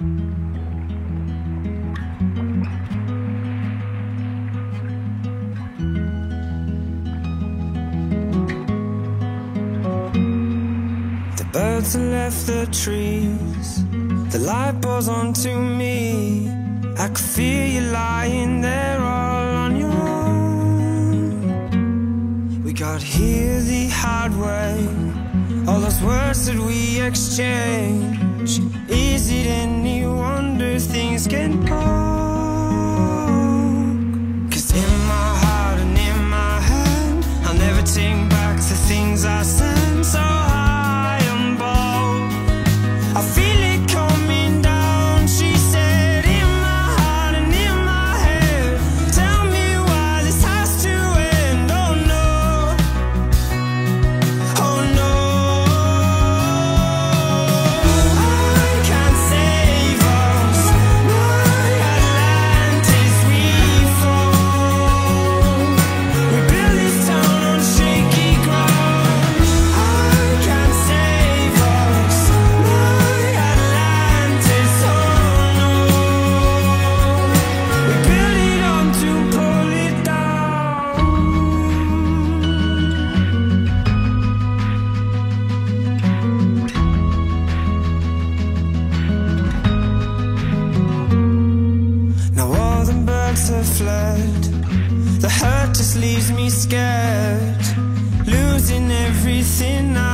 The birds have left the trees. The light pours onto me. I could feel you lying there all on your own. We got here the hard way. All those words that we exchange. Is it wonder things can go? The birds. The hurt just leaves me scared. Losing everything I've